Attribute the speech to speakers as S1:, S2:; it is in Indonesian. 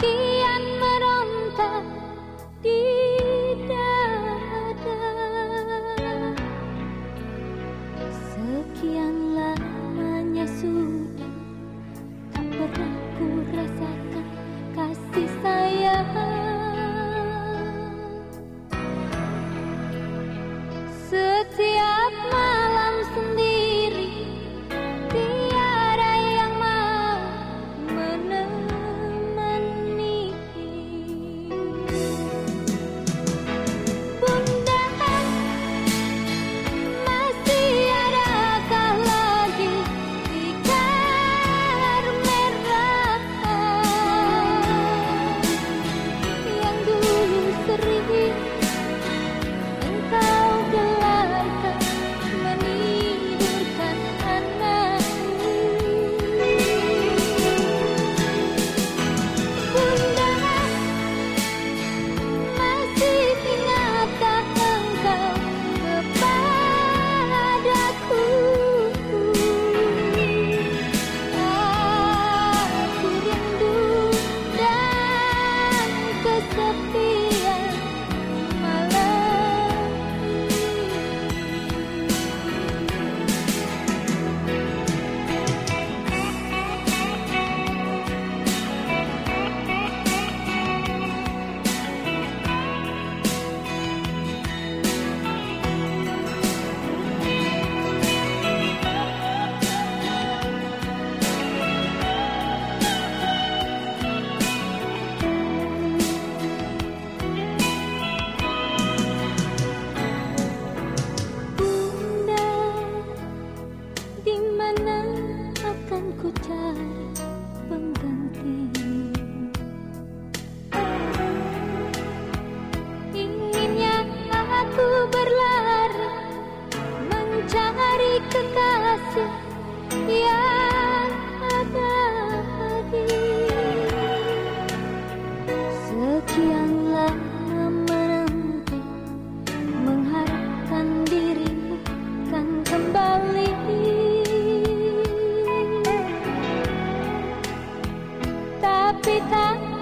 S1: kian meronta di dada. Sekian lamanya sudah ku cari pengganti. kita